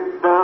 Good night.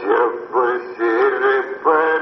जब सिर पर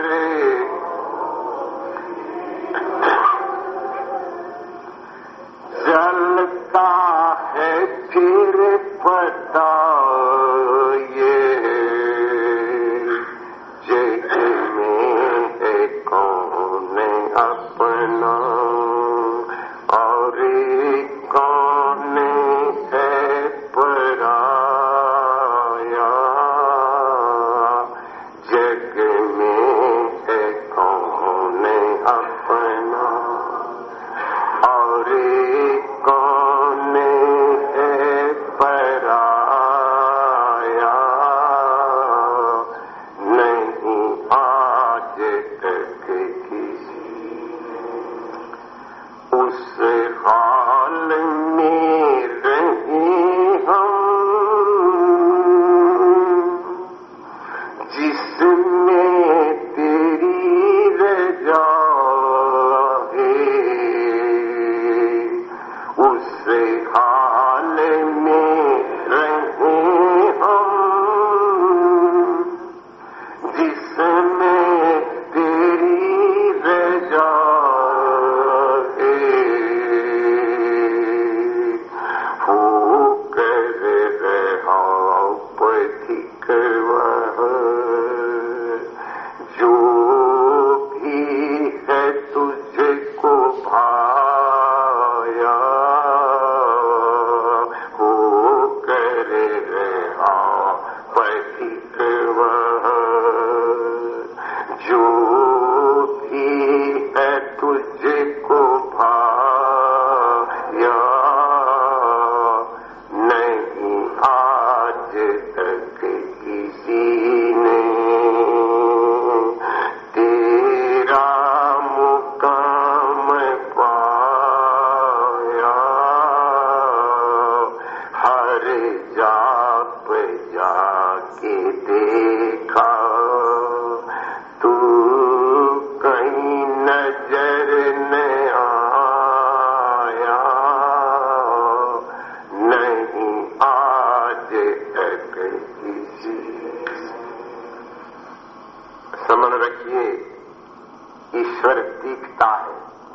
दिखता है,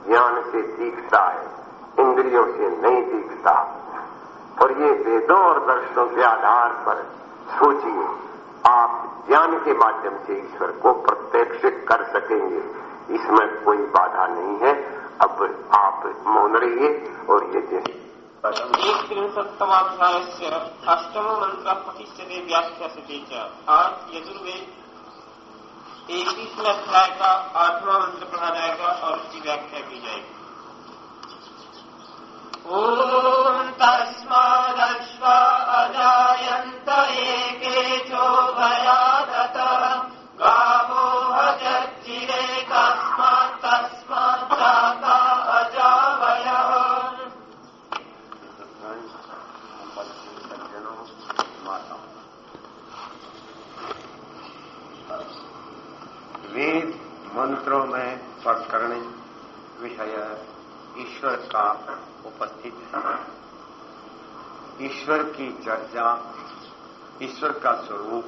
ज्ञान से दिखता है, इंद्रियों से नहीं दिखता और ये वेदों और दर्शनों के आधार पर सोचिए, आप ज्ञान के माध्यम से ईश्वर को प्रत्यक्ष कर सकेंगे। इसमें कोई बाधा नहीं है। अब आप मौन रहिए और ये जैसे एकत्रिंशत्तमाध्यायस्य अष्टमो मंत्र पठिष्यते व्याख्यास्यते च आज यजुर्वेद एकतीसवें अध्याय का आठवां मंत्र पढ़ा जाएगा और उसकी व्याख्या की जाएगी। ओम तस्मादश्व अजायंत एकेचो भयादत गावो मंत्रों में प्रकरण विषय ईश्वर का उपस्थित है। ईश्वर की चर्चा, ईश्वर का स्वरूप,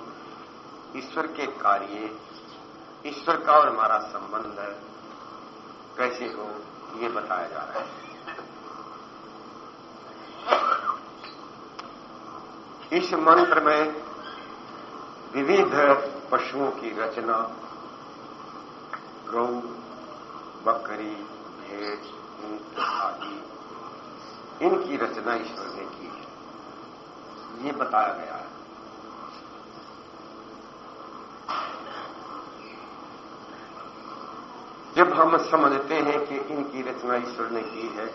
ईश्वर के कार्य, ईश्वर का और हमारा संबंध कैसे हो, ये बताया जा रहा है। इस मंत्र में विविध पशुओं की रचना गौ, बकरी, भेड़, ऊँट आदि। इनकी रचना ईश्वर ने की है। ये बताया गया है। जब हम समझते हैं कि इनकी रचना ईश्वर ने की है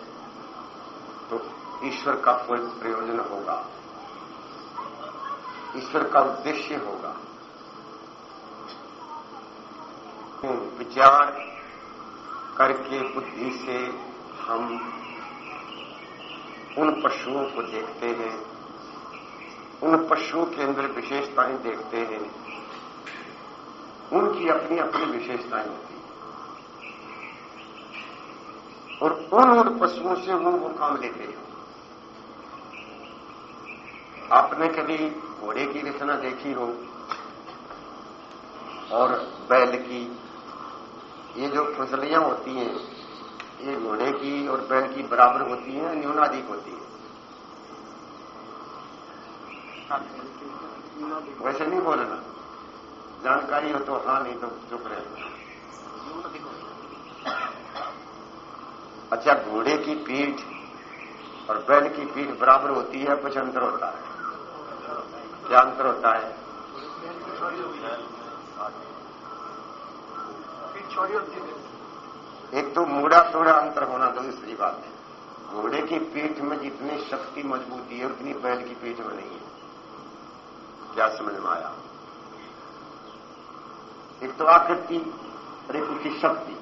तो ईश्वर का कोई प्रयोजन होगा। ईश्वर का उद्देश्य होगा। विचार करके बुद्धि से हम उन पशुओं को देखते हैं, उन पशुओं के अंदर विशेषताएँ देखते हैं। उनकी अपनी अपनी विशेषताएँ होती और उन उन पशुओं से वो वो काम लेते हैं। आपने कभी घोड़े की रचना देखी हो? और बैल की ये जो फसलियाँ होती हैं, ये घोड़े की और बैल की बराबर होती हैं, न्यूनाधिक होती है। वैसे नहीं बोलना। जानकारी हो तो हाँ नहीं तो चुप रहे। अच्छा घोड़े की पीठ और बैल की पीठ बराबर होती है, कुछ अंतर होता है? क्या अंतर होता है? एक तो मुड़ा थोड़ा अंतर होना तो दूसरी बात है। घोड़े की पीठ में जितनी शक्ति मजबूती है, उतनी बैल की पीठ में नहीं है। क्या समझ में आया? एक तो आकृति और एक उसकी शक्ति।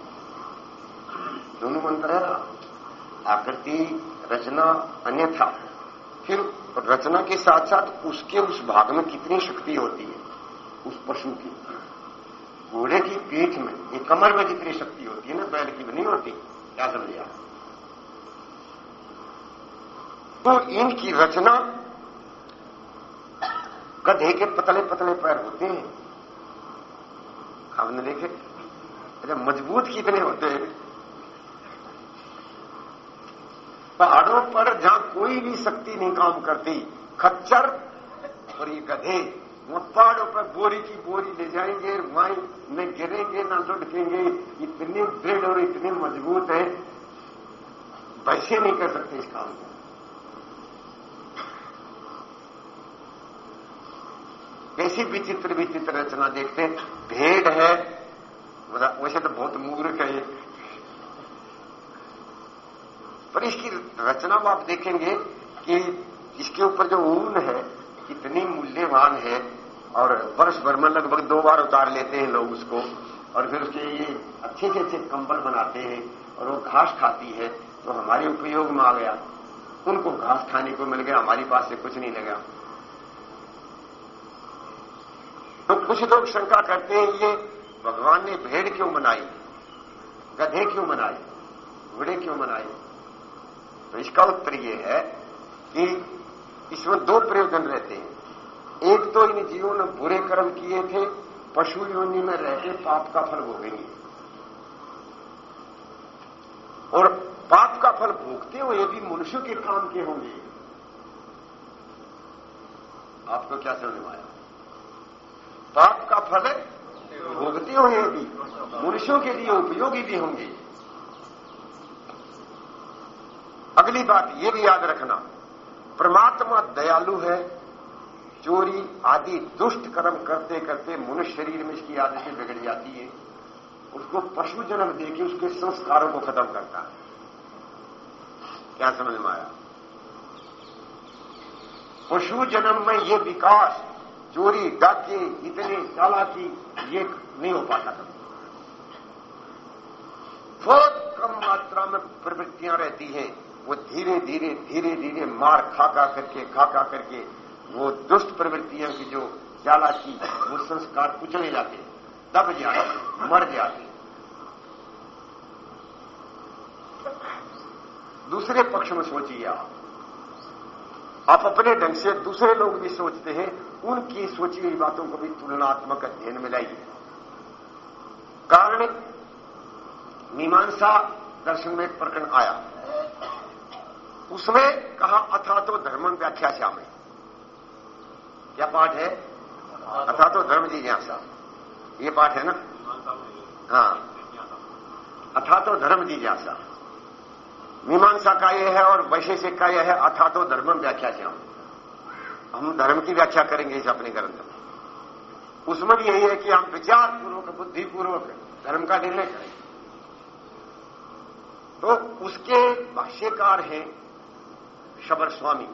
दोनों अंतर है ना? आकृति, रचना, अन्यथा। फिर रचना के साथ साथ उसके उस भाग में कितनी शक्ति होती है? उस पशु की। घोड़े की पीठ में, ये कमर में जितनी शक्ति होती है ना, बैल की नहीं होती, क्या समझिए तो इनकी रचना गधे के पतले पतले पैर होते हैं। आपने देखे? अच्छा मज़बूत कितने होते हैं। पहाड़ों पर जहाँ कोई भी शक्ति नहीं काम करती, खच्चर और ये गधे वो पहाड़ों पर बोरी की बोरी ले जाएँगे वहीं न गिरेंगे, न लुढ़केंगे। इतने दृढ़ और इतने मज़बूत है। वैसे नहीं कर सकते इस काम को। कैसी विचित्र विचित्र रचना देखते हैं। भेड़ है। वैसे तो बहुत मूर्ख है पर इसकी रचना आप देखेंगे कि इसके ऊपर जो ऊन है, कितनी मूल्यवान है। और वर्ष भर में लगभग दो बार उतार लेते हैं लोग उसको, और फिर उसके ये अच्छे से अच्छे कंबल बनाते हैं, और वो घास खाती है तो हमारे उपयोग में आ गया। उनको घास खाने को मिल गया, हमारी पास से कुछ नहीं लगा। तो कुछ लोग शंका करते हैं, ये भगवान ने भेड़ क्यों बनाई? गधे क्यों बनाए? घोड़े क्यों बनाए? तो इसका उत्तर यह है कि इसमें दो प्रयोजन रहते हैं। एक तो इन जीवों ने बुरे कर्म किए थे पशु योनि में रहकर पाप का फल भोगेंगे और पाप का फल भोगते हुए भी मनुष्यों के काम के होंगे। आपको क्या समझ आया? पाप का फल भोगते हुए भी, मनुष्यों के लिए उपयोगी भी होंगे। अगली बात यह भी याद रखना, परमात्मा दयालु है चोरी आदि दुष्ट कर्म करते करते मनुष्य शरीर में इसकी आदतें बिगड़ जाती है। उसको पशु जन्म देके उसके संस्कारों को खत्म करता है। क्या समझ में आया? पशु जन्म में ये विकास, चोरी, डाके, इतने चालाकी, ये नहीं हो पाता कभी। बहुत कम मात्रा में प्रवृत्तियाँ रहती हैं। वो धीरे धीरे धीरे धीरे मार खा खा करके खा खा करके वो दुष्ट प्रवृत्तियों की जो चालाकी वो संस्कार कुचले जाते दब जाते मर जाते दूसरे पक्ष में सोचिए आप। आप अपने ढंग से दूसरे लोग भी सोचते हैं, उनकी सोची हुई बातों को भी तुलनात्मक अध्ययन में लाइए। कारण, मीमांसा दर्शन में प्रकरण आया। उसमें कहा अथा तो धर्म व्याख्या श्याम क्या पाठ है? अथा तो धर्म जिज्ञासा ये पाठ है ना? हाँ। अथा तो धर्म जिज्ञासा मीमांसा का यह है और वैशेषिक का यह है। अथा तो धर्म व्याख्या श्याम हम। धर्म की व्याख्या करेंगे इस अपने ग्रंथ में। उसमें भी यही है कि हम विचार पूर्वक बुद्धिपूर्वक धर्म का निर्णय करें। तो उसके भाष्यकार हैं शबर स्वामी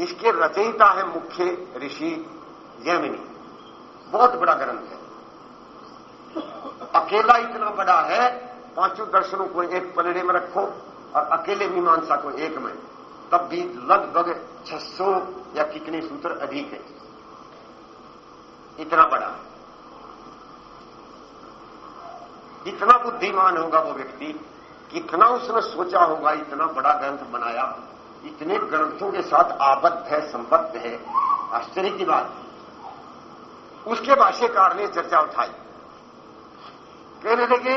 इसके रचयिता है मुख्य ऋषि जैमिनी बहुत बड़ा ग्रंथ है। अकेला इतना बड़ा है, पाँचों दर्शनों को एक पलड़े में रखो और अकेले मीमांसा को एक में। तब भी लगभग 600 या कितने सूत्र अधिक है। इतना बड़ा। इतना बुद्धिमान होगा वो व्यक्ति, कितना उसने सोचा होगा, इतना बड़ा ग्रंथ बनाया। इतने ग्रंथों के साथ आबद्ध है, संबद्ध है। आश्चर्य की बात। उसके भाष्यकार ने चर्चा उठाई। कहने लगे,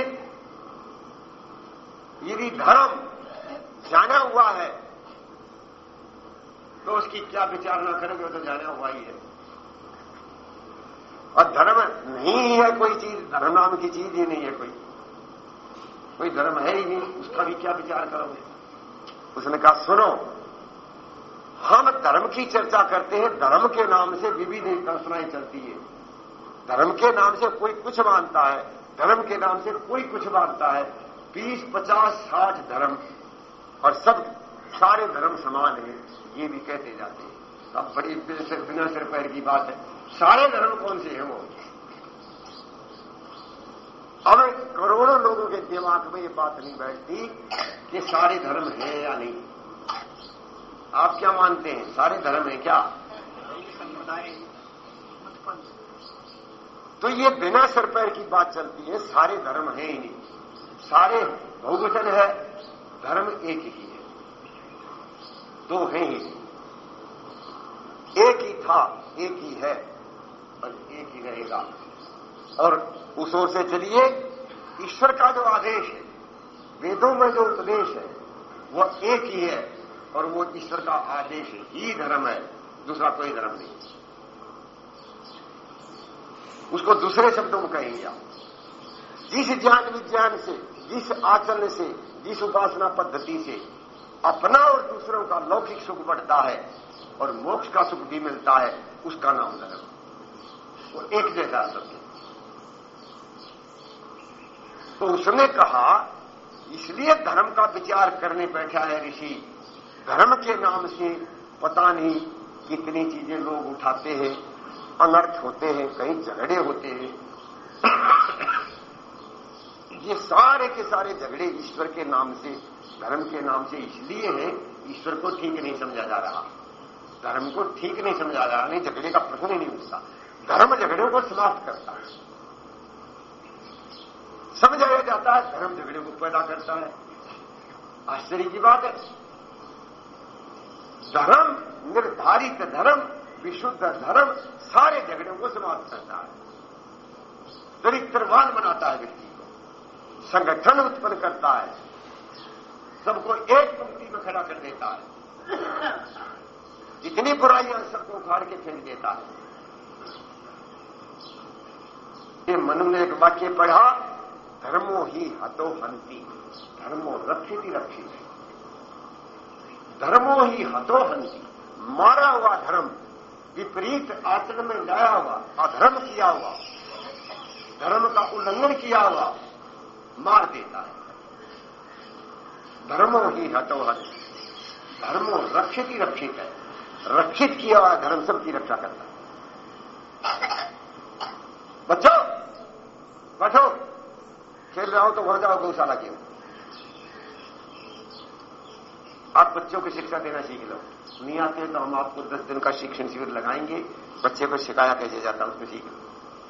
यदि धर्म जाना हुआ है तो उसकी क्या विचारना करेंगे तो जाना हुआ ही है। और धर्म नहीं है कोई चीज़, धर्म नाम की चीज़ ही नहीं है कोई। कोई धर्म है ही नहीं, उसका भी क्या विचार करोगे? उसने कहा, सुनो हम धर्म की चर्चा करते हैं, धर्म के नाम से विविध कल्पनाएँ चलती है। धर्म के नाम से कोई कुछ मानता है, धर्म के नाम से कोई कुछ मानता है। बीस, पचास, साठ धर्म और सब सारे धर्म समान है, ये भी कहते जाते हैं। अब बड़ी बिना सिर पैर की बात है। सारे धर्म कौन से हैं वो? अब करोड़ों लोगों के दिमाग में ये बात नहीं बैठती कि सारे धर्म है या नहीं। आप क्या मानते हैं? सारे धर्म है क्या? तो ये बिना सिर पैर की बात चलती है, सारे धर्म है ही नहीं। सारे बहुवचन है, धर्म एक ही है। दो है ही एक ही था, एक ही है, और एक ही रहेगा। और उस ओर से चलिए, ईश्वर का जो आदेश है, वेदों में जो उपदेश है, वो एक ही है। और वो ईश्वर का आदेश ही धर्म है, दूसरा कोई धर्म नहीं। उसको दूसरे शब्दों में कहेंगे आप। जिस ज्ञान विज्ञान से, जिस आचरण से, जिस उपासना पद्धति से अपना और दूसरों का लौकिक सुख बढ़ता है और मोक्ष का सुख भी मिलता है, उसका नाम धर्म। वो एक जैसा शब्द तो उसने कहा, इसलिए धर्म का विचार करने बैठा है ऋषि धर्म के नाम से पता नहीं कितनी चीज़ें लोग उठाते हैं, अनर्थ होते हैं, कहीं झगड़े होते हैं। ये सारे के सारे झगड़े ईश्वर के नाम से, धर्म के नाम से इसलिए है, ईश्वर को ठीक नहीं समझा जा रहा। धर्म को ठीक नहीं समझा जा रहा, नहीं, झगड़े का प्रश्न ही नहीं उठता। धर्म झगड़ों को समाप्त करता है। समझाया जाता है, धर्म झगड़े को पैदा करता है। आश्चर्य की बात है। धर्म, निर्धारित धर्म, विशुद्ध धर्म, सारे झगड़ों को समाप्त करता है। चरित्रवान बनाता है व्यक्ति को। संगठन उत्पन्न करता है। सबको एक पंक्ति में खड़ा कर देता है। जितनी बुराइयाँ सबको उखाड़ के फेंक देता है। ये मनु ने एक वाक्य पढ़ा, धर्मो ही हतो हंती धर्मो रक्षित ही रक्षित। धर्मो ही हतो हंती मारा हुआ धर्म, विपरीत आचरण में लाया हुआ, अधर्म किया हुआ, धर्म का उल्लंघन किया हुआ, मार देता है। धर्मो ही हतो धर्मो रक्षित ही रक्षित है। रक्षित किया हुआ धर्म सबकी रक्षा करता है। बच्चों बैठो खेल रहा हो तो घर जाओ गौशाला की आप बच्चों को शिक्षा देना सीख लो। नहीं आते तो हम आपको दस दिन का शिक्षण शिविर लगाएँगे। बच्चे को सिखाया कैसे जाता उसको सीख लो।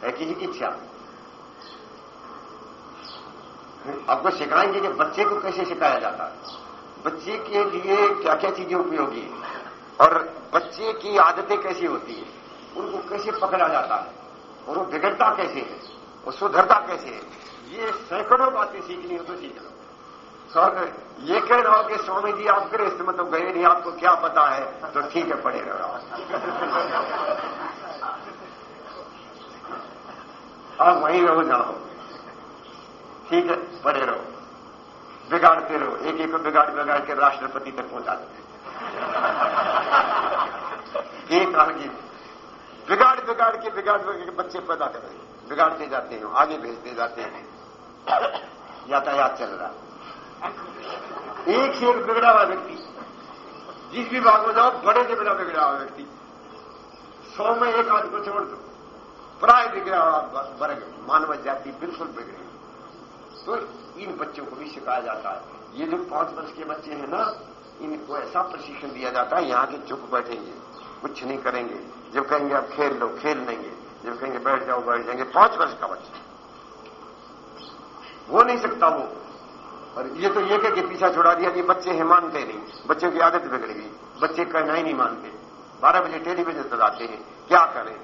है किसी की इच्छा? आपको सिखाएँगे कि बच्चे को कैसे सिखाया जाता है। बच्चे के लिए क्या क्या चीज़ें उपयोगी है? और बच्चे की आदतें कैसी होती है? उनको कैसे पकड़ा जाता है? और वो बिगड़ता कैसे है? और सुधरता कैसे है? ये सैकड़ों बातें सीखनी हो तो सीख लो। ये कह रहा हो कि स्वामी जी आप गृहस्थ में तो गए नहीं, आपको क्या पता है? तो ठीक है पड़े रहो आप। वहीं रहो, जाओ। ठीक है पड़े रहो। बिगाड़ते रहो। एक एक को बिगाड़ बिगाड़ के राष्ट्रपति तक पहुँचा दो एक आगे। बिगाड़ बिगाड़ के, बिगाड़ बिगाड़ के बच्चे पैदा कर रहे बिगाड़ते जाते हैं, आगे भेजते जाते हैं। यातायात चल रहा एक से एक बिगड़ा हुआ व्यक्ति। जिस भी भाग में जाओ, बड़े से बिना बिगड़ा हुआ व्यक्ति। सौ में एक आदमी को छोड़ दो। प्राय बिगड़ा हुआ वर्ग मानव जाति बिल्कुल बिगड़े तो इन बच्चों को भी सिखाया जाता है। ये जो पाँच वर्ष के बच्चे हैं ना, इनको ऐसा प्रशिक्षण दिया जाता है, यहाँ के चुप बैठेंगे। कुछ नहीं करेंगे। जब कहेंगे, आप खेल लो, खेल लेंगे। जब कहेंगे, बैठ जाओ, बैठ जाएँगे। पाँच वर्ष का बच्चा। हो नहीं सकता वो। और ये तो ये कह के पीछा छुड़ा दिया कि बच्चे हैं, मानते नहीं। बच्चों की आदत बिगड़ गई। बच्चे कहना ही नहीं मानते। बारह बजे टेलीविज़न पर आते हैं। क्या करें?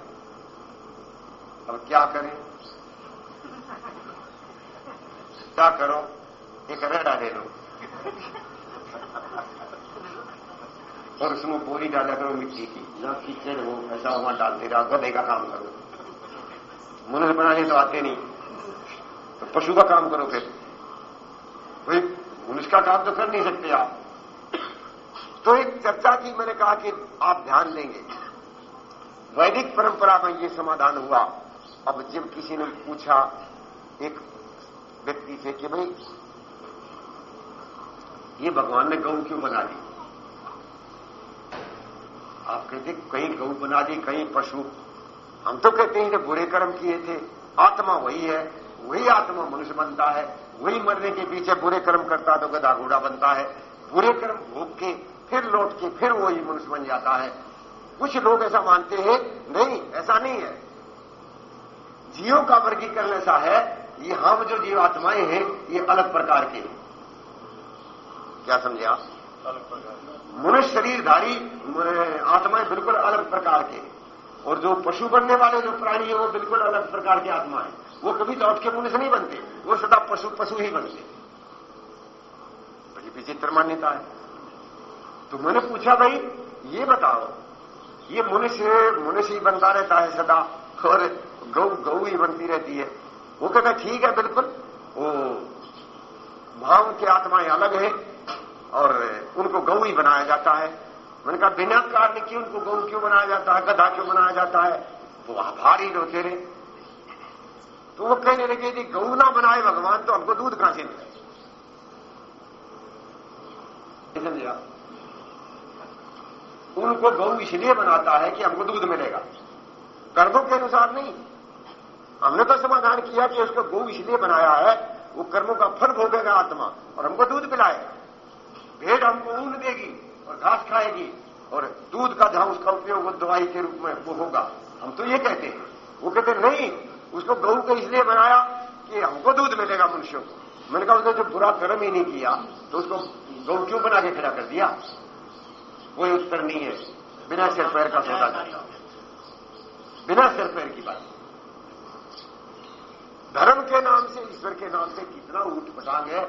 अब क्या करें? क्या करो? एक रेडा ले लो। और उसमें बोरी डाला करो, मिट्टी की। ना कीचड़ हो ऐसा वहाँ डालते रहो, गधे का काम करो। मनुष्य बनाने तो आते नहीं। तो पशु का काम करो फिर। भाई मनुष्य का काम तो कर नहीं सकते आप। तो एक चर्चा की मैंने कहा कि आप ध्यान देंगे। वैदिक परंपरा में ये समाधान हुआ। अब जब किसी ने पूछा, एक व्यक्ति से कि भाई, ये भगवान ने गऊ क्यों बना दी आप कहते, कहीं गऊ बना दी, कहीं पशु। हम तो कहते हैं कि बुरे कर्म किए थे। आत्मा वही है। वही आत्मा मनुष्य बनता है वही मरने के पीछे बुरे कर्म करता तो गधा घोड़ा बनता है। बुरे कर्म भोग के फिर लौट के फिर वही मनुष्य बन जाता है। कुछ लोग ऐसा मानते हैं नहीं ऐसा नहीं है। जीवों का वर्गीकरण ऐसा है ये हम जो जीवात्माएँ हैं ये अलग प्रकार के हैं। क्या समझे आप? अलग प्रकार मनुष्य शरीरधारी आत्माएँ बिल्कुल अलग प्रकार के और जो पशु बनने वाले, जो प्राणी है, वो बिल्कुल अलग प्रकार के आत्मा है। वो कभी लौट के मनुष्य नहीं बनते, वो सदा पशु पशु ही बनते। बड़ी विचित्र मान्यता है। तो मैंने पूछा, भाई, ये बताओ, ये मनुष्य मनुष्य ही बनता रहता है सदा, और गौ गौ ही बनती रहती है। वो कहता, ठीक है, बिल्कुल। वो भाव की आत्माएँ अलग है, और उनको गौ ही बनाया जाता है। मैंने कहा, बिना कारण क्यों उनको गौ क्यों बनाया जाता है, गधा क्यों बनाया जाता है? वो भारी रोते रहे तो वो कहने लगे, यदि गऊ ना बनाए भगवान तो हमको दूध कहाँ से मिले? समझा उनको गऊ इसलिए बनाता है कि हमको दूध मिलेगा। कर्मों के अनुसार नहीं। हमने तो समाधान किया कि उसको गौ इसलिए बनाया है, वो कर्मों का फल भोगेगा आत्मा, और हमको दूध पिलाएगा। भेड़ हमको ऊन देगी। और घास खाएगी और दूध का जहाँ उसका उपयोग दवाई के रूप में वो होगा। हम तो ये कहते हैं। वो कहते नहीं, उसको गऊ को इसलिए बनाया कि हमको दूध मिलेगा मनुष्यों को। मैंने कहा, उसने जो बुरा कर्म ही नहीं किया तो उसको गौ क्यों बना के खड़ा कर दिया? कोई उत्तर नहीं है। बिना सिर पैर का सौदा बिना सिर पैर की बात। धर्म के नाम से, ईश्वर के नाम से कितना ऊट पटांग है।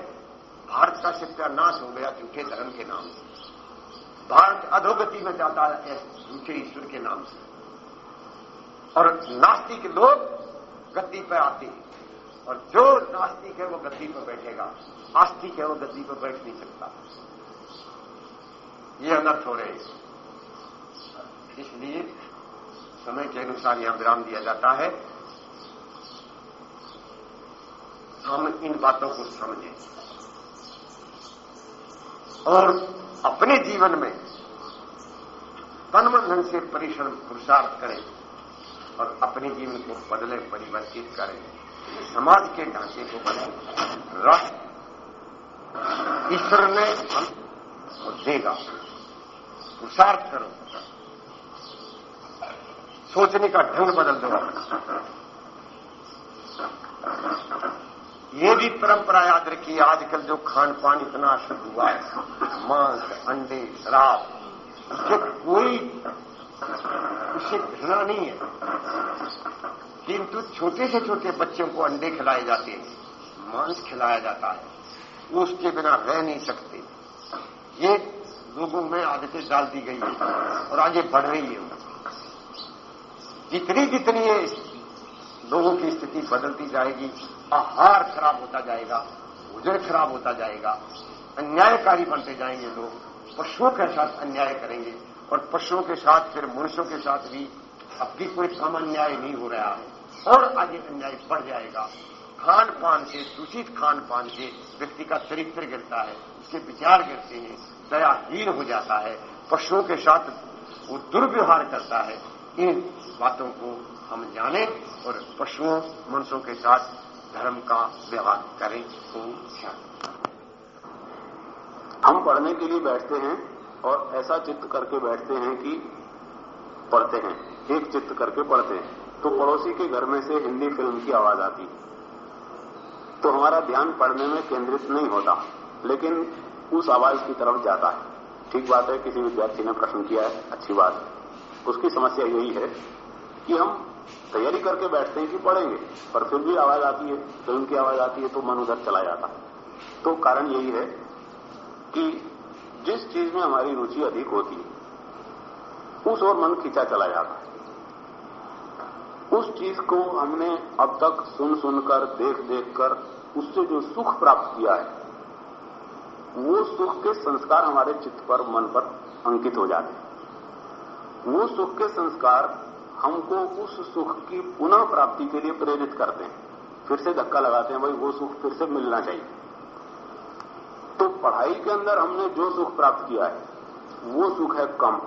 भारत का सत्यानाश हो गया, झूठे धर्म के नाम से। भारत अधोगति में जाता है झूठे ईश्वर के नाम से। और नास्तिक लोग गद्दी पर आते हैं। और जो नास्तिक है, वो गद्दी पर बैठेगा। आस्तिक है, वो गद्दी पर बैठ नहीं सकता। ये अनर्थ हो रहे इसलिए समय के अनुसार यहाँ विराम दिया जाता है। हम इन बातों को समझें। और अपने जीवन में तन से परिश्रम पुरुषार्थ करें और अपने जीवन को बदले, परिवर्तित करें। समाज के ढांचे को बदले। राष्ट्र ईश्वर ने हम देगा। पुरुषार्थ करो। सोचने का ढंग बदल दो। ये भी परंपरा याद रखिए, आजकल जो खान पान इतना शुद्ध हुआ है। मांस, अंडे, शराब उससे कोई उससे घृणा नहीं है। किंतु छोटे से छोटे बच्चों को अंडे खिलाए जाते हैं, मांस खिलाया जाता है। वो उसके बिना रह नहीं सकते। ये लोगों में आदतें डाल दी गई है और आगे बढ़ रही है। जितनी जितनी ये लोगों की स्थिति बदलती जाएगी आहार खराब होता जाएगा भोजन खराब होता जाएगा, अन्यायकारी बनते जाएँगे लोग, पशुओं के साथ अन्याय करेंगे और पशुओं के साथ फिर मनुष्यों के साथ भी अब भी कोई कम अन्याय नहीं हो रहा है और आगे अन्याय बढ़ जाएगा। खान पान से, दूषित खान पान से व्यक्ति का चरित्र गिरता है, उसके विचार गिरते हैं, दयाहीन हो जाता है, पशुओं के साथ वो दुर्व्यवहार करता है। इन बातों को हम जाने और पशुओं, मनुष्यों के साथ धर्म का व्यवहार करें तो हम पढ़ने के लिए बैठते हैं और ऐसा चित्त करके बैठते हैं कि पढ़ते हैं, एक चित्त करके पढ़ते हैं। तो पड़ोसी के घर में से हिंदी फ़िल्म की आवाज़ आती। तो हमारा ध्यान पढ़ने में केंद्रित नहीं होता, लेकिन उस आवाज़ की तरफ़ जाता है। ठीक बात है, किसी विद्यार्थी ने प्रश्न किया है, अच्छी बात है। उसकी समस्या यही है कि हम तैयारी करके बैठते हैं कि पढ़ेंगे, पर फिर भी आवाज़ आती है, फ़िल्म की आवाज़ आती है तो मन उधर चला जाता है। तो कारण यही है कि जिस चीज़ में हमारी रुचि अधिक होती है, उस ओर मन खींचा चला जाता है। उस चीज़ को हमने अब तक सुन सुनकर देख देख कर उससे जो सुख प्राप्त किया है, वो सुख के संस्कार हमारे चित्त पर, मन पर अंकित हो जाते हैं। वो सुख के संस्कार हमको उस सुख की पुनः प्राप्ति के लिए प्रेरित करते हैं। फिर से धक्का लगाते हैं, भाई, वो सुख फिर से मिलना चाहिए। तो पढ़ाई के अंदर हमने जो सुख प्राप्त किया है, वो सुख है कम।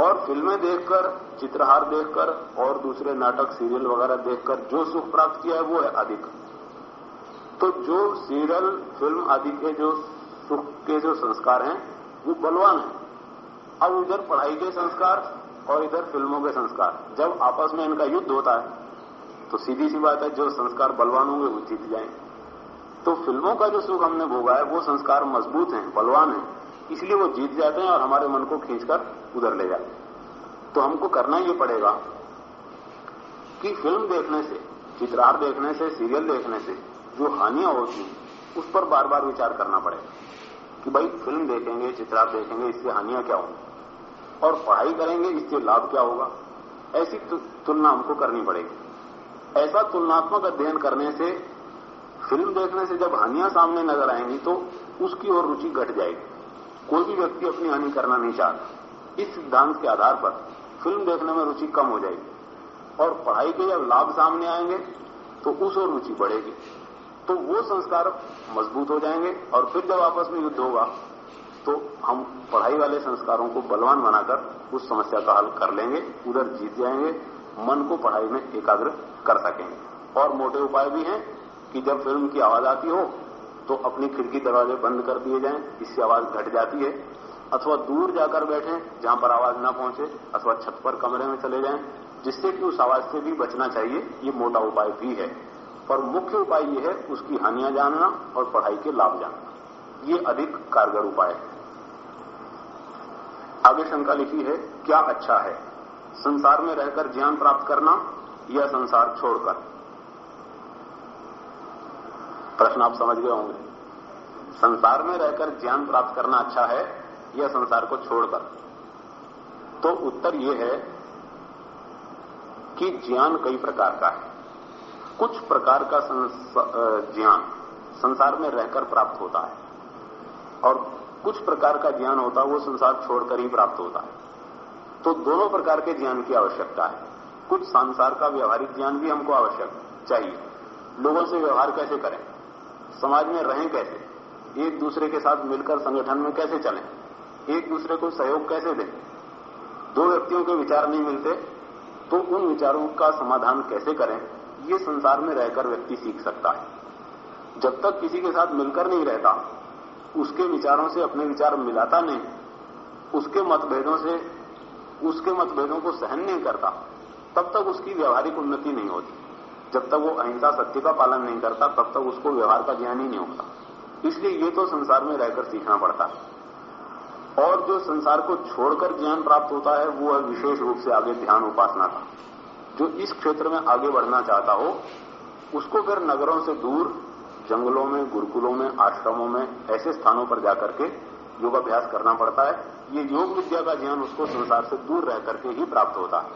और फ़िल्में देखकर, चित्रहार देखकर, और दूसरे नाटक, सीरियल वगैरह देखकर जो सुख प्राप्त किया है, वो है अधिक। तो जो सीरियल, फ़िल्म आदि के जो सुख के जो संस्कार हैं, वो बलवान है। अब उधर पढ़ाई के संस्कार और इधर फ़िल्मों के संस्कार। जब आपस में इनका युद्ध होता है तो सीधी सी बात है, जो संस्कार बलवान होंगे, वो जीत जाएँगे तो फ़िल्मों का जो सुख हमने भोगा है, वो संस्कार मज़बूत हैं, बलवान हैं। इसलिए वो जीत जाते हैं और हमारे मन को खींचकर उधर ले जाते हैं। तो हमको करना ये पड़ेगा कि फ़िल्म देखने से चित्रार देखने से, सीरियल देखने से, जो हानियाँ होती उस पर बार बार विचार करना पड़ेगा कि भाई, फ़िल्म देखेंगे चित्रार देखेंगे, इससे हानियाँ क्या होंगी? और पढ़ाई करेंगे, इससे लाभ क्या होगा? ऐसी तुलना हमको करनी पड़ेगी। ऐसा तुलनात्मक अध्ययन करने से, फ़िल्म देखने से जब हानियाँ सामने नज़र आएँगी तो उसकी ओर रुचि घट जाएगी। कोई भी व्यक्ति अपनी हानि करना नहीं चाहता इस सिद्धांत के आधार पर फ़िल्म देखने में रुचि कम हो जाएगी। और पढ़ाई के जब लाभ सामने आएँगे तो उस ओर रुचि बढ़ेगी। तो वो संस्कार मज़बूत हो जाएँगे और फिर जब आपस में युद्ध होगा तो हम पढ़ाई वाले संस्कारों को बलवान बनाकर उस समस्या का हल कर लेंगे, उधर जीत जाएँगे, मन को पढ़ाई में एकाग्र कर सकेंगे। और मोटे उपाय भी हैं कि जब फ़िल्म की आवाज़ आती हो तो अपनी खिड़की दरवाजे बंद कर दिए जाएँ, इससे आवाज़ घट जाती है। अथवा दूर जाकर बैठें, जहाँ पर आवाज़ ना पहुँचे, अथवा छत पर कमरे में चले जाएँ, जिससे कि उस आवाज़ से भी बचना चाहिए, ये मोटा उपाय भी है। पर मुख्य उपाय ये है, उसकी हानियाँ जानना और पढ़ाई के लाभ जानना। ये अधिक कारगर उपाय है। आगे शंका लिखी है, क्या अच्छा है? संसार में रहकर ज्ञान प्राप्त करना या संसार छोड़कर? प्रश्न आप समझ गए होंगे। संसार में रहकर ज्ञान प्राप्त करना अच्छा है या संसार को छोड़कर? तो उत्तर यह है कि ज्ञान कई प्रकार का है। कुछ प्रकार का ज्ञान संसार में रहकर प्राप्त होता है और कुछ प्रकार का ज्ञान होता है, वो संसार छोड़कर ही प्राप्त होता है। तो दोनों प्रकार के ज्ञान की आवश्यकता है। कुछ संसार का व्यवहारिक ज्ञान भी हमको आवश्यक चाहिए। लोगों से व्यवहार कैसे करें? समाज में रहें कैसे? एक दूसरे के साथ मिलकर संगठन में कैसे चलें? एक दूसरे को सहयोग कैसे दें? दो व्यक्तियों के विचार नहीं मिलते तो उन विचारों का समाधान कैसे करें? ये संसार में रहकर व्यक्ति सीख सकता है। जब तक किसी के साथ मिलकर नहीं रहता उसके विचारों से अपने विचार मिलाता नहीं, उसके मतभेदों से, उसके मतभेदों को सहन नहीं करता, तब तक उसकी व्यवहारिक उन्नति नहीं होती। जब तक वो अहिंसा सत्य का पालन नहीं करता, तब तक उसको व्यवहार का ज्ञान ही नहीं होता। इसलिए ये तो संसार में रहकर सीखना पड़ता है। और जो संसार को छोड़कर ज्ञान प्राप्त होता है, वो है विशेष रूप से आगे ध्यान उपासना का। जो इस क्षेत्र में आगे बढ़ना चाहता हो, उसको फिर नगरों से दूर जंगलों में, गुरुकुलों में, आश्रमों में, ऐसे स्थानों पर जाकर के योगाभ्यास करना पड़ता है। ये योग विद्या का ज्ञान उसको संसार से दूर रह करके ही प्राप्त होता है।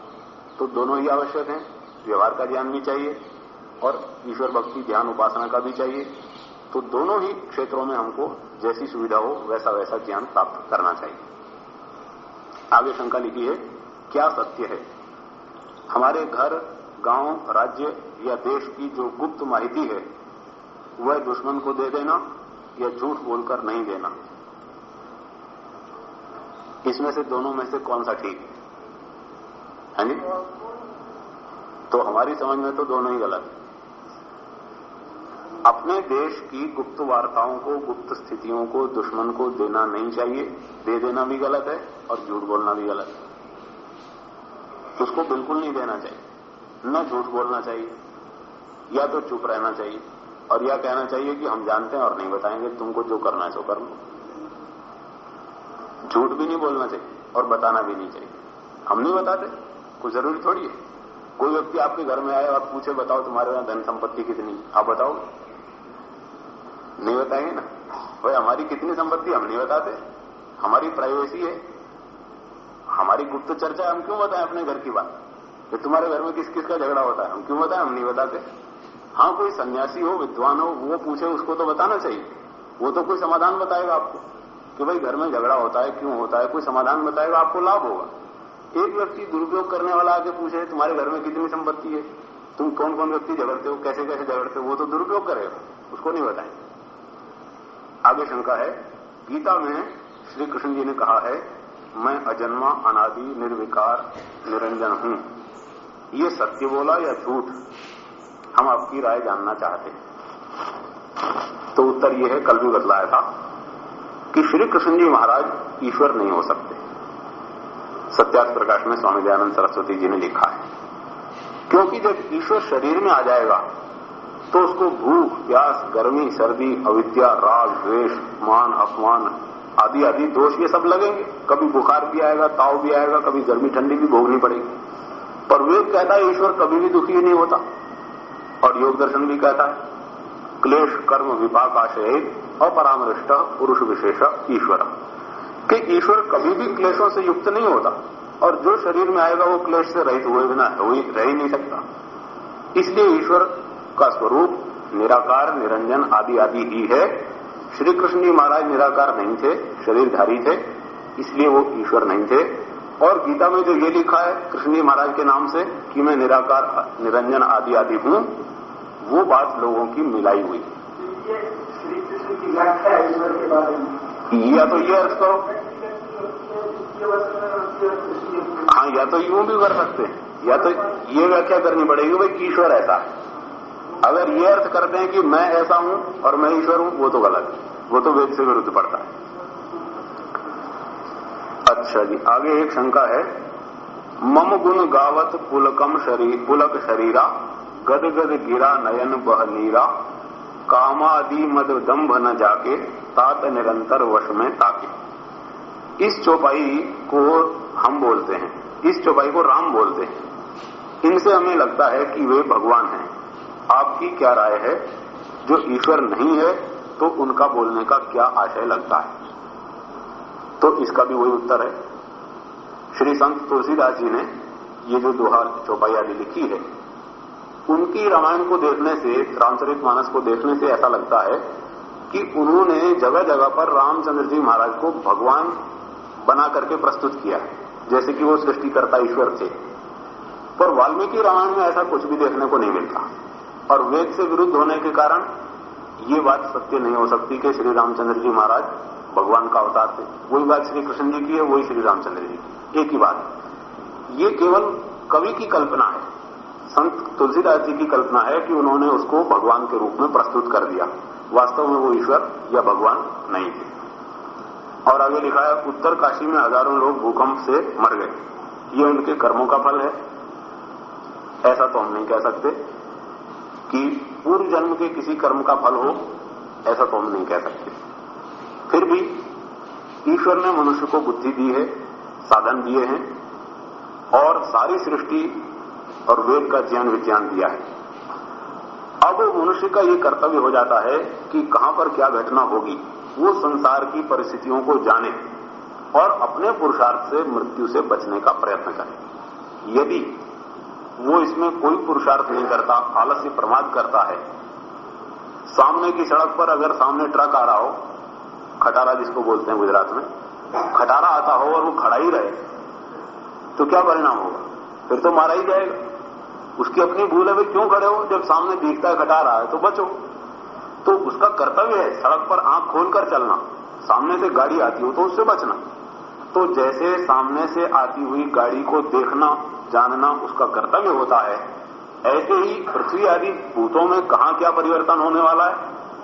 तो दोनों ही आवश्यक हैं। व्यवहार का ज्ञान भी चाहिए और ईश्वर भक्ति, ध्यान, उपासना का भी चाहिए। तो दोनों ही क्षेत्रों में हमको जैसी सुविधा हो वैसा वैसा ज्ञान प्राप्त करना चाहिए। आगे शंका लिखी है, क्या सत्य है? हमारे घर, गाँव, राज्य या देश की जो गुप्त माहिती है वह दुश्मन को दे देना या झूठ बोलकर नहीं देना। इसमें से दोनों में से कौन सा ठीक? है जी? तो हमारी समझ में तो दोनों ही गलत है। अपने देश की गुप्त वार्ताओं को, गुप्त स्थितियों को, दुश्मन को देना नहीं चाहिए। दे देना भी गलत है और झूठ बोलना भी गलत है। उसको बिल्कुल नहीं देना चाहिए। न झूठ बोलना चाहिए, या तो चुप रहना चाहिए। और यह कहना चाहिए कि हम जानते हैं और नहीं बताएँगे, तुमको जो करना है सो कर लो। झूठ भी नहीं बोलना चाहिए और बताना भी नहीं चाहिए। हम नहीं बताते, कोई ज़रूरी थोड़ी है। कोई व्यक्ति आपके घर में आए और पूछे, बताओ तुम्हारे यहाँ धन संपत्ति कितनी आप बताओ नहीं बताएँगे ना? भाई, हमारी कितनी संपत्ति हम नहीं बताते। हमारी प्राइवेसी है। हमारी गुप्त चर्चा, हम क्यों बताएँ अपने घर की बात? कि तुम्हारे घर में किस किस का झगड़ा होता है? हम क्यों बताएँ? हम नहीं बताते। हाँ कोई सन्यासी हो, विद्वान हो, वो पूछे, उसको तो बताना चाहिए। वो तो कोई समाधान बताएगा आपको कि भाई घर में झगड़ा होता है, क्यों होता है, कोई समाधान बताएगा, आपको लाभ होगा। एक व्यक्ति दुरुपयोग करने वाला आके पूछे, तुम्हारे घर में कितनी संपत्ति है? तुम कौन कौन व्यक्ति झगड़ते हो कैसे कैसे झगड़ते हो? वो तो दुरुपयोग करेगा उसको नहीं बताएँगे आगे शंका है। गीता में श्री कृष्ण जी ने कहा है, मैं अजन्मा, अनादि, निर्विकार, निरंजन हूँ। ये सत्य बोला या झूठ? हम आपकी राय जानना चाहते हैं। तो उत्तर यह है, कल भी बतलाया था कि श्री कृष्ण जी महाराज ईश्वर नहीं हो सकते। सत्यार्थ प्रकाश में स्वामी दयानंद सरस्वती जी ने लिखा है, क्योंकि जब ईश्वर शरीर में आ जाएगा तो उसको भूख, प्यास, गर्मी, सर्दी, अविद्या, राग, द्वेष, मान, अपमान आदि आदि दोष ये सब लगेंगे। कभी बुखार भी आएगा, ताव भी आएगा, कभी गर्मी ठंडी भी भोगनी पड़ेगी। पर वेद कहता है, ईश्वर कभी भी दुखी नहीं होता। और योग दर्शन भी कहता है। क्लेश, कर्म, विपाक, आशय अपरामृष्ट पुरुष विशेष, ईश्वर। कि ईश्वर कभी भी क्लेशों से युक्त नहीं होता, और जो शरीर में आएगा वो क्लेश से रहित हुए बिना रह ही नहीं सकता। इसलिए ईश्वर का स्वरूप निराकार, निरंजन आदि आदि ही है। श्री कृष्ण जी महाराज निराकार नहीं थे, शरीरधारी थे, इसलिए वो ईश्वर नहीं थे। और गीता में जो ये लिखा है, कृष्ण जी महाराज के नाम से, कि मैं निराकार, निरंजन आदि आदि हूँ वो बात लोगों की मिलाई हुई। में या तो ये अर्थ करो। हाँ या तो यूँ भी कर सकते हैं। या तो ये व्याख्या करनी पड़ेगी भाई ईश्वर ऐसा है। अगर ये अर्थ करते हैं कि मैं ऐसा हूँ और मैं ईश्वर हूँ, वो तो गलत है। वो तो वेद से विरुद्ध पड़ता है। अच्छा जी, आगे एक शंका है। मम गुण गावत पुलकम शरीर पुलक शरीरा गद गद गिरा नयन बहनीरा कामादि मद दम्भ न जाके तात निरंतर वश में ताके। इस चौपाई को हम बोलते हैं। इस चौपाई को राम बोलते हैं। इनसे हमें लगता है कि वे भगवान हैं। आपकी क्या राय है? जो ईश्वर नहीं है तो उनका बोलने का क्या आशय लगता है? तो इसका भी वही उत्तर है। श्री संत तुलसीदास जी ने ये जो दोहा चौपाई आदि लिखी है उनकी रामायण को देखने से, रामचरित मानस को देखने से ऐसा लगता है कि उन्होंने जगह जगह पर रामचंद्र जी महाराज को भगवान बना करके प्रस्तुत किया जैसे कि वो सृष्टिकर्ता ईश्वर थे। पर वाल्मीकि रामायण में ऐसा कुछ भी देखने को नहीं मिलता। और वेद से विरुद्ध होने के कारण ये बात सत्य नहीं हो सकती कि श्री रामचंद्र जी महाराज भगवान का अवतार थे। वही बात श्री कृष्ण जी की है, वही श्री रामचंद्र जी की। एक ही बात। ये केवल कवि की कल्पना है। संत तुलसीदास जी की कल्पना है कि उन्होंने उसको भगवान के रूप में प्रस्तुत कर दिया। वास्तव में वो ईश्वर या भगवान नहीं थे। और आगे लिखा है, उत्तर काशी में हज़ारों लोग भूकंप से मर गए। ये उनके कर्मों का फल है। ऐसा तो हम नहीं कह सकते कि पूर्व जन्म के किसी कर्म का फल हो, ऐसा तो हम नहीं कह सकते। फिर भी ईश्वर ने मनुष्य को बुद्धि दी है, साधन दिए हैं, और सारी सृष्टि और वेद का ज्ञान विज्ञान दिया है। अब मनुष्य का यह कर्तव्य हो जाता है कि कहाँ पर क्या घटना होगी, वो संसार की परिस्थितियों को जाने और अपने पुरुषार्थ से मृत्यु से बचने का प्रयत्न करें। यदि वो इसमें कोई पुरुषार्थ नहीं करता, आलस्य प्रमाद करता है, सामने की सड़क पर अगर सामने ट्रक आ रहा हो, खटारा जिसको बोलते हैं गुजरात में, खटारा आता हो और वो खड़ा ही रहे तो क्या परिणाम होगा? फिर तो मारा ही जाएगा। उसकी अपनी भूल है, भाई, क्यों खड़े हो? जब सामने दिखता है, घटा रहा है तो बचो। तो उसका कर्तव्य है सड़क पर आँख खोलकर चलना। सामने से गाड़ी आती हो तो उससे बचना। तो जैसे सामने से आती हुई गाड़ी को देखना, जानना उसका कर्तव्य होता है। ऐसे ही पृथ्वी आदि भूतों में कहाँ क्या परिवर्तन होने वाला है?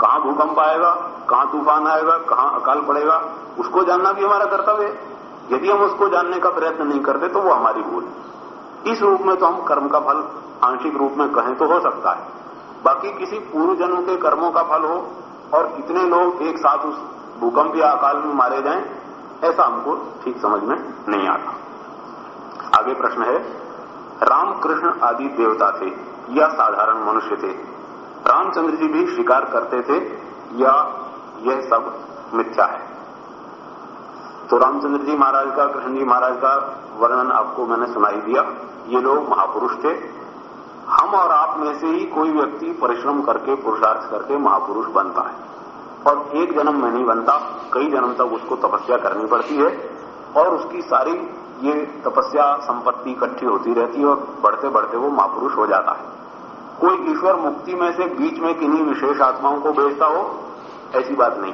कहाँ भूकंप आएगा? कहाँ तूफ़ान आएगा? कहाँ अकाल पड़ेगा? उसको जानना भी हमारा कर्तव्य है। यदि हम उसको जानने का प्रयत्न नहीं करते तो वो हमारी भूल इस रूप में तो हम कर्म का फल आंशिक रूप में कहें तो हो सकता है। बाकी किसी पूर्व जन्म के कर्मों का फल हो और कितने लोग एक साथ उस भूकंप या अकाल में मारे जाएँ, ऐसा हमको ठीक समझ में नहीं आता। आगे प्रश्न है, रामकृष्ण आदि देवता थे या साधारण मनुष्य थे? रामचंद्र जी भी शिकार करते थे या यह सब मिथ्या है? तो रामचंद्र जी महाराज का, कृष्ण जी महाराज का वर्णन आपको मैंने सुनाई दिया। ये लोग महापुरुष थे। हम और आप में से ही कोई व्यक्ति परिश्रम करके, पुरुषार्थ करके महापुरुष बनता है। और एक जन्म में नहीं बनता, कई जन्म तक उसको तपस्या करनी पड़ती है। और उसकी सारी ये तपस्या, संपत्ति इकट्ठी होती रहती है और बढ़ते बढ़ते वो महापुरुष हो जाता है। कोई ईश्वर मुक्ति में से बीच में किन्हीं विशेष आत्माओं को भेजता हो, ऐसी बात नहीं।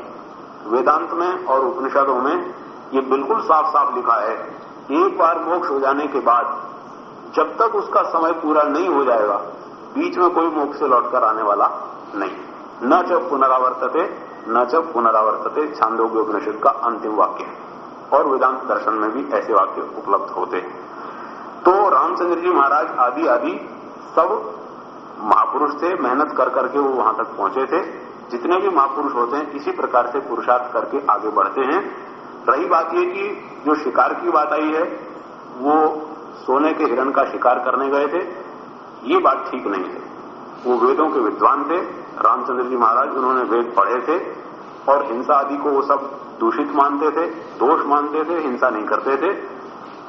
वेदांत में और उपनिषदों में ये बिल्कुल साफ़ साफ़ लिखा है। एक बार मोक्ष हो जाने के बाद, जब तक उसका समय पूरा नहीं हो जाएगा, बीच में कोई मोक्ष से लौटकर आने वाला नहीं। न जब पुनरावर्तते, न जब पुनरावर्तते छांदोग्य उपनिषद का अंतिम वाक्य है। और वेदांत दर्शन में भी ऐसे वाक्य उपलब्ध होते तो रामचंद्र जी महाराज आदि आदि सब महापुरुष थे, मेहनत कर करके वो वहाँ तक पहुँचे थे। जितने भी महापुरुष होते हैं, इसी प्रकार से पुरुषार्थ करके आगे बढ़ते हैं। रही बात यह कि जो शिकार की बात आई है, वो सोने के हिरण का शिकार करने गए थे। ये बात ठीक नहीं है। वो वेदों के विद्वान थे। रामचंद्र जी महाराज, उन्होंने वेद पढ़े थे और हिंसा आदि को वो सब दूषित मानते थे, दोष मानते थे, हिंसा नहीं करते थे।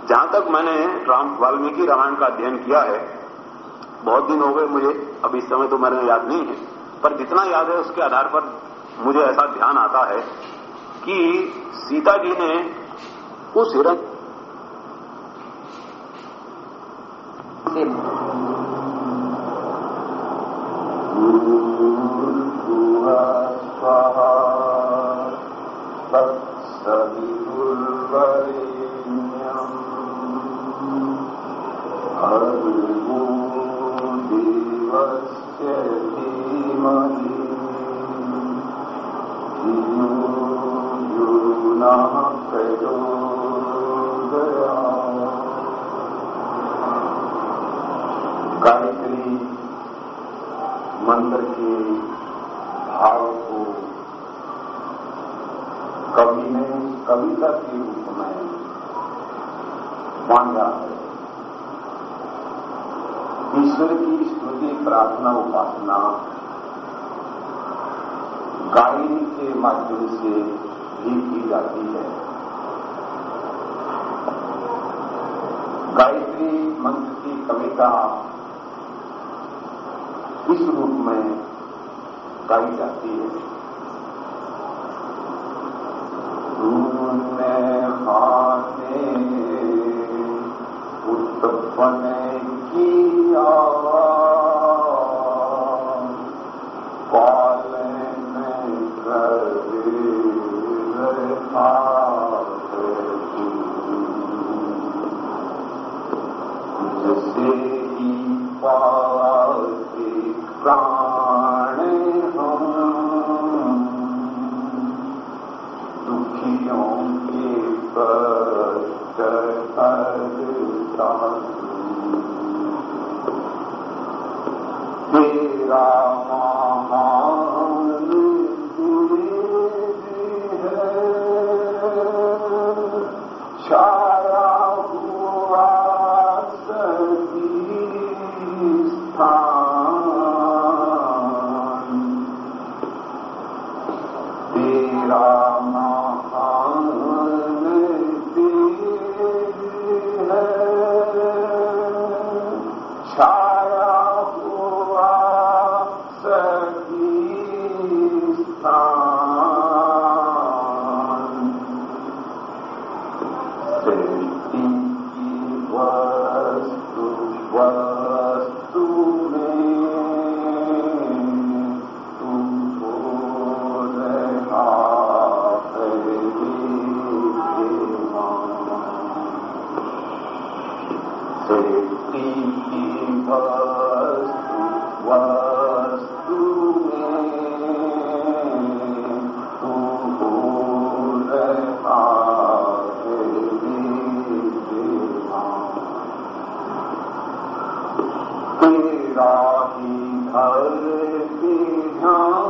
जहाँ तक मैंने राम वाल्मीकि रामायण का अध्ययन किया है, बहुत दिन हो गए मुझे, अब इस समय तो मेरे याद नहीं है। पर जितना याद है, उसके आधार पर मुझे ऐसा ध्यान आता है कि सीता जी ने उस हिरण स्वाहा भी मंत्र के भाव को कवि ने कविता के रूप में मांगा है ईश्वर की स्तुति, प्रार्थना, उपासना गायन के माध्यम से भी की जाती है। गायत्री मंत्र की कविता विश्व रूप में राम। हर की धाम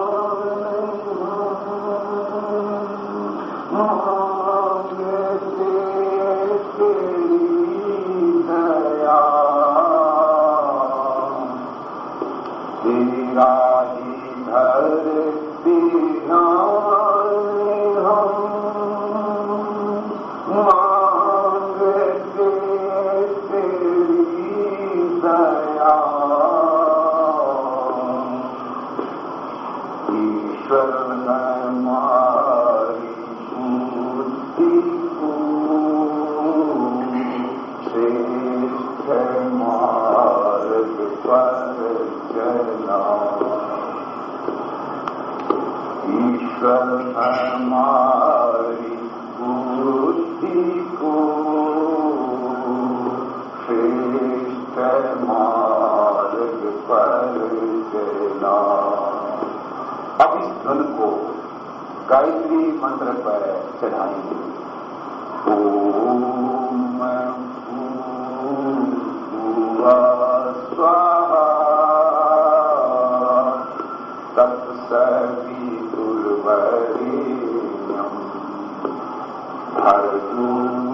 तरफ़ चढ़ाएँगे ओम स्वाहा तत्सवी दुर्वरियम भर्गू